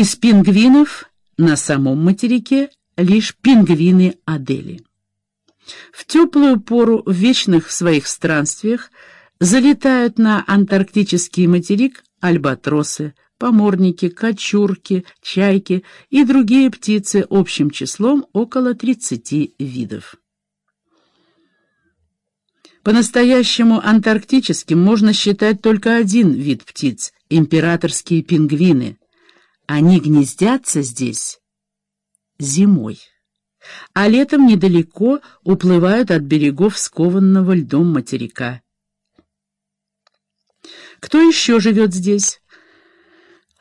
Из пингвинов на самом материке лишь пингвины Адели. В теплую пору в вечных своих странствиях залетают на антарктический материк альбатросы, поморники, кочурки, чайки и другие птицы общим числом около 30 видов. По-настоящему антарктическим можно считать только один вид птиц — императорские пингвины. Они гнездятся здесь зимой, а летом недалеко уплывают от берегов скованного льдом материка. Кто еще живет здесь?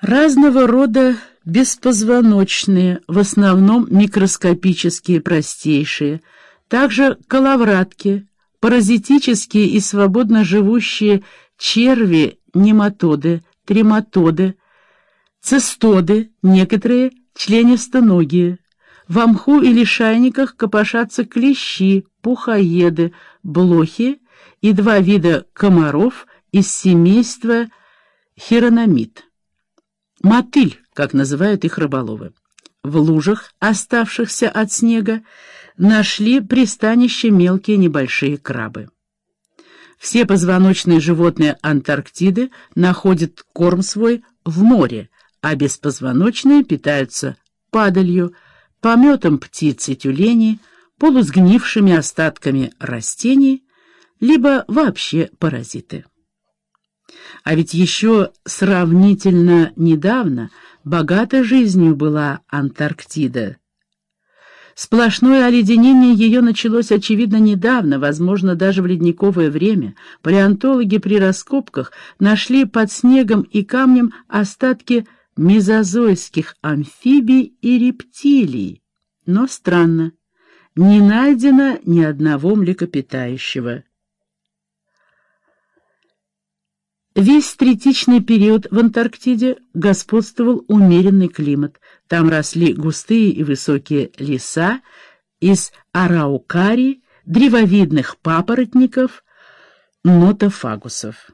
Разного рода беспозвоночные, в основном микроскопические, простейшие, также коловратки, паразитические и свободно живущие черви, нематоды, трематоды, цистоды, некоторые членистоногие. В мху или шайниках копошатся клещи, пухоеды, блохи и два вида комаров из семейства хирономид. Мотыль, как называют их рыболовы. В лужах, оставшихся от снега, нашли пристанище мелкие небольшие крабы. Все позвоночные животные Антарктиды находят корм свой в море, а беспозвоночные питаются падалью, пометом птиц и тюленей, полусгнившими остатками растений, либо вообще паразиты. А ведь еще сравнительно недавно богата жизнью была Антарктида. Сплошное оледенение ее началось, очевидно, недавно, возможно, даже в ледниковое время. Палеонтологи при раскопках нашли под снегом и камнем остатки мезозойских амфибий и рептилий. Но странно, не найдено ни одного млекопитающего. Весь третичный период в Антарктиде господствовал умеренный климат. Там росли густые и высокие леса из араукари, древовидных папоротников, нотофагусов.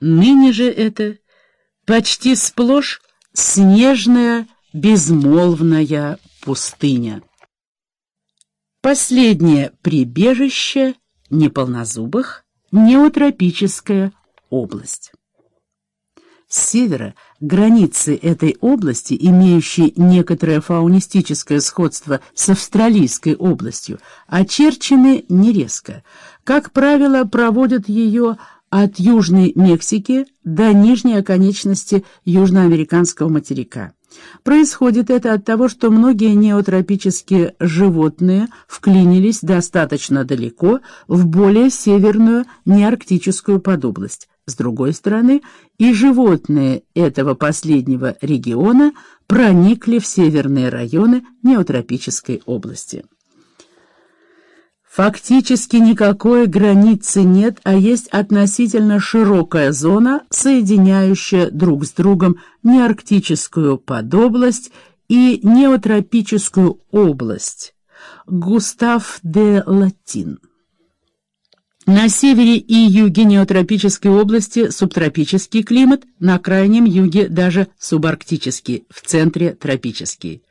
Ныне же это почти сплошь снежная безмолвная пустыня. Последнее прибежище неполнозубых — неотропическая область. С севера границы этой области, имеющей некоторое фаунистическое сходство с австралийской областью, очерчены нерезко. Как правило, проводят ее от Южной Мексики до нижней оконечности южноамериканского материка. Происходит это от того, что многие неотропические животные вклинились достаточно далеко в более северную неарктическую подобласть. С другой стороны, и животные этого последнего региона проникли в северные районы неотропической области. Фактически никакой границы нет, а есть относительно широкая зона, соединяющая друг с другом неарктическую подобласть и неотропическую область. Густав де Латин на севере и юге неотропической области субтропический климат, на крайнем юге даже субарктический, в центре тропический.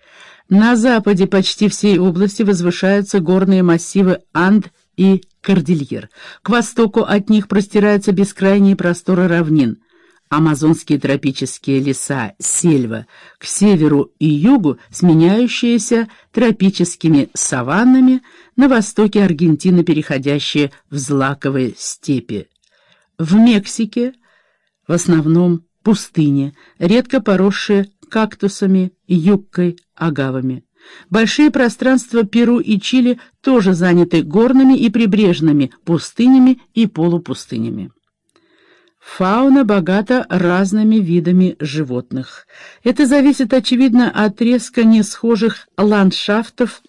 На западе почти всей области возвышаются горные массивы Анд и Кордильер. К востоку от них простираются бескрайние просторы равнин. Амазонские тропические леса, сельва, к северу и югу сменяющиеся тропическими саваннами, на востоке Аргентины переходящие в злаковые степи. В Мексике в основном пустыни, редко поросшие кактусами, юбкой, агавами. Большие пространства Перу и Чили тоже заняты горными и прибрежными пустынями и полупустынями. Фауна богата разными видами животных. Это зависит, очевидно, от резко несхожих ландшафтов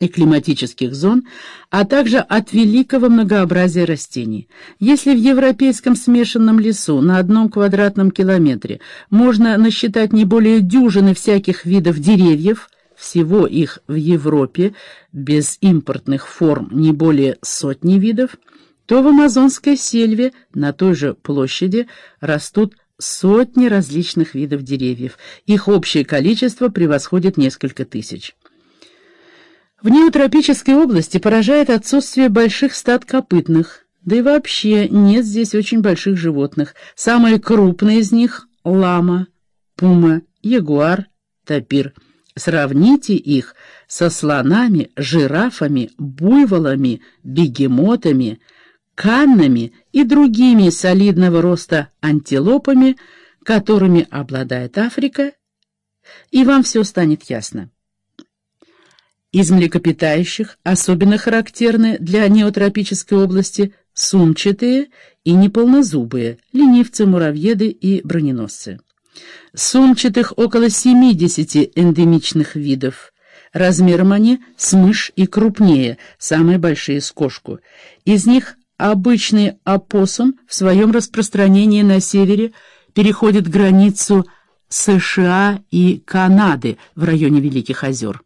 и климатических зон, а также от великого многообразия растений. Если в европейском смешанном лесу на одном квадратном километре можно насчитать не более дюжины всяких видов деревьев, всего их в Европе без импортных форм не более сотни видов, то в амазонской сельве на той же площади растут сотни различных видов деревьев. Их общее количество превосходит несколько тысяч. В неотропической области поражает отсутствие больших стад копытных, да и вообще нет здесь очень больших животных. Самые крупные из них — лама, пума, ягуар, тапир. Сравните их со слонами, жирафами, буйволами, бегемотами, каннами и другими солидного роста антилопами, которыми обладает Африка, и вам все станет ясно. Из млекопитающих особенно характерны для неотропической области сумчатые и неполнозубые, ленивцы, муравьеды и броненосцы. Сумчатых около 70 эндемичных видов. Размером они с мышь и крупнее, самые большие с кошку. Из них обычный опоссум в своем распространении на севере переходит границу США и Канады в районе Великих озер.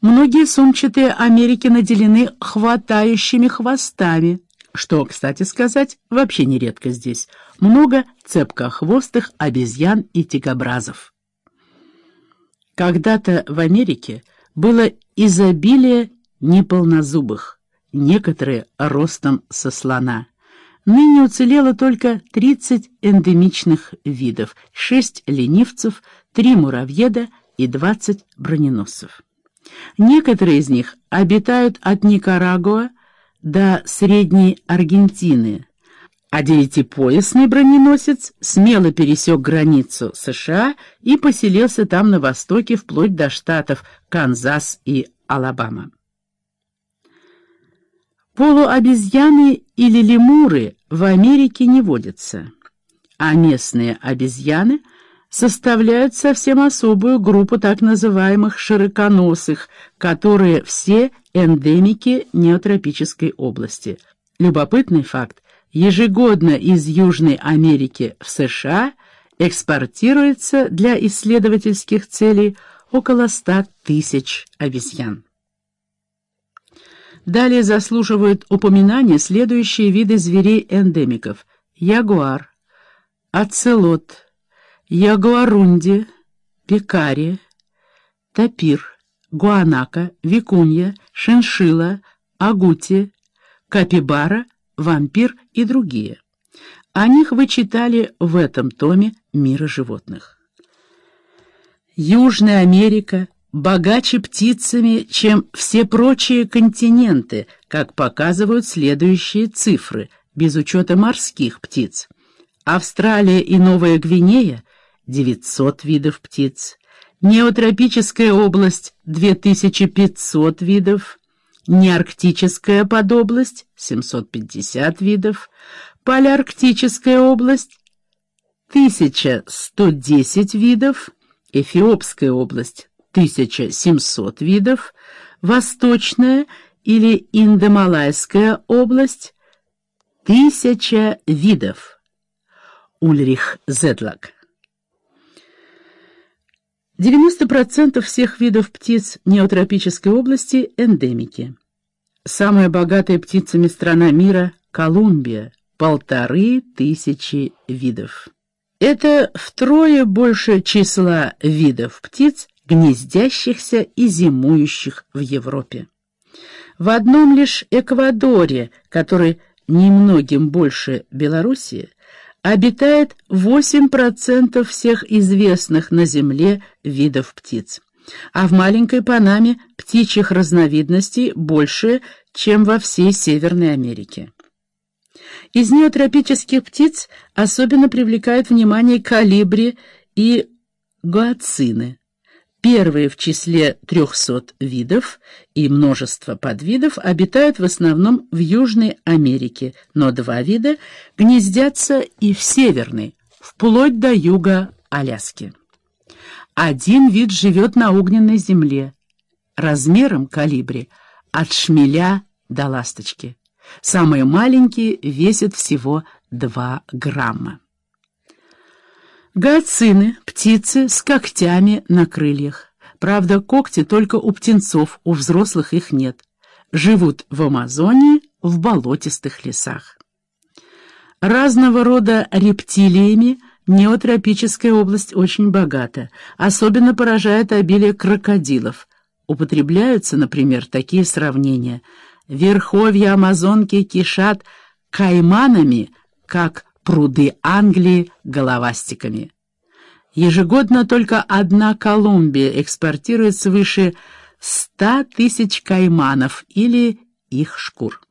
Многие сумчатые Америки наделены хватающими хвостами, что, кстати сказать, вообще нередко здесь. Много цепкохвостых обезьян и тигобразов. Когда-то в Америке было изобилие неполнозубых, некоторые ростом со слона. Ныне уцелело только 30 эндемичных видов, 6 ленивцев, 3 муравьеда и 20 броненосцев. Некоторые из них обитают от Никарагуа до Средней Аргентины, а девятипоясный броненосец смело пересек границу США и поселился там на востоке вплоть до штатов Канзас и Алабама. Полуобезьяны или лемуры в Америке не водятся, а местные обезьяны – составляют совсем особую группу так называемых широконосых, которые все эндемики неотропической области. Любопытный факт. Ежегодно из Южной Америки в США экспортируется для исследовательских целей около 100 тысяч обезьян. Далее заслуживают упоминания следующие виды зверей-эндемиков. Ягуар, оцелот, Ягуарунди, Пекари, Тапир, Гуанака, Викунья, Шиншила, Агути, Капибара, Вампир и другие. О них вы читали в этом томе «Мира животных». Южная Америка богаче птицами, чем все прочие континенты, как показывают следующие цифры, без учета морских птиц. Австралия и Новая Гвинея 900 видов птиц, неотропическая область — 2500 видов, неарктическая подобласть — 750 видов, полярктическая область — 1110 видов, Эфиопская область — 1700 видов, Восточная или Индомалайская область — 1000 видов. Ульрих Зедлак 90% всех видов птиц неотропической области – эндемики. Самая богатая птицами страна мира – Колумбия – полторы тысячи видов. Это втрое больше числа видов птиц, гнездящихся и зимующих в Европе. В одном лишь Эквадоре, который немногим больше Белоруссии, обитает 8% всех известных на Земле видов птиц. А в маленькой Панаме птичьих разновидностей больше, чем во всей Северной Америке. Из неотропических птиц особенно привлекают внимание калибри и гуацины. Первые в числе 300 видов и множество подвидов обитают в основном в Южной Америке, но два вида гнездятся и в Северной, вплоть до юга Аляски. Один вид живет на огненной земле, размером калибри от шмеля до ласточки. Самые маленькие весят всего 2 грамма. Гацины — птицы с когтями на крыльях. Правда, когти только у птенцов, у взрослых их нет. Живут в Амазонии, в болотистых лесах. Разного рода рептилиями Неотропическая область очень богата. Особенно поражает обилие крокодилов. Употребляются, например, такие сравнения. Верховья Амазонки кишат кайманами, как пруды Англии головастиками. Ежегодно только одна Колумбия экспортирует свыше 100 тысяч кайманов или их шкур.